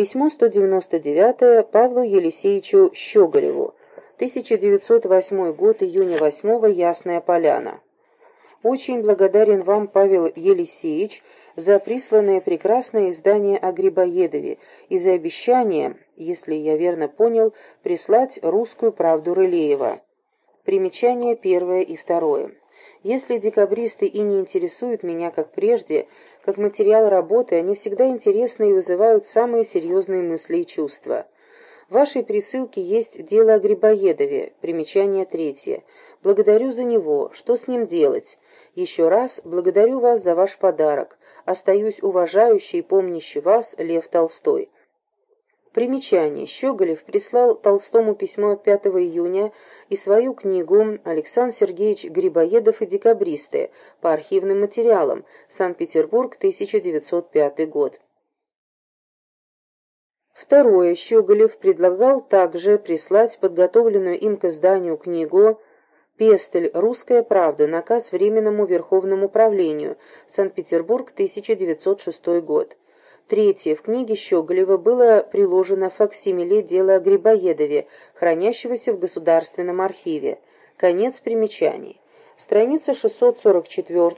Письмо 199 Павлу Елисеевичу Щеголеву. 1908 год, июня 8 Ясная Поляна. Очень благодарен вам, Павел Елисеевич, за присланное прекрасное издание о Грибоедове и за обещание, если я верно понял, прислать русскую правду Рылеева. Примечания первое и второе. Если декабристы и не интересуют меня, как прежде, как материал работы, они всегда интересны и вызывают самые серьезные мысли и чувства. В вашей присылке есть дело о Грибоедове, примечание третье. Благодарю за него. Что с ним делать? Еще раз благодарю вас за ваш подарок. Остаюсь уважающий и помнящий вас Лев Толстой. Примечание. Щеголев прислал Толстому письмо от 5 июня и свою книгу «Александр Сергеевич Грибоедов и декабристы» по архивным материалам. Санкт-Петербург, 1905 год. Второе. Щеголев предлагал также прислать подготовленную им к изданию книгу «Пестель. Русская правда. Наказ Временному Верховному Правлению. Санкт-Петербург, 1906 год». Третье. В книге Щеголева было приложено факсимиле дела о Грибоедове, хранящегося в Государственном архиве. Конец примечаний. Страница 644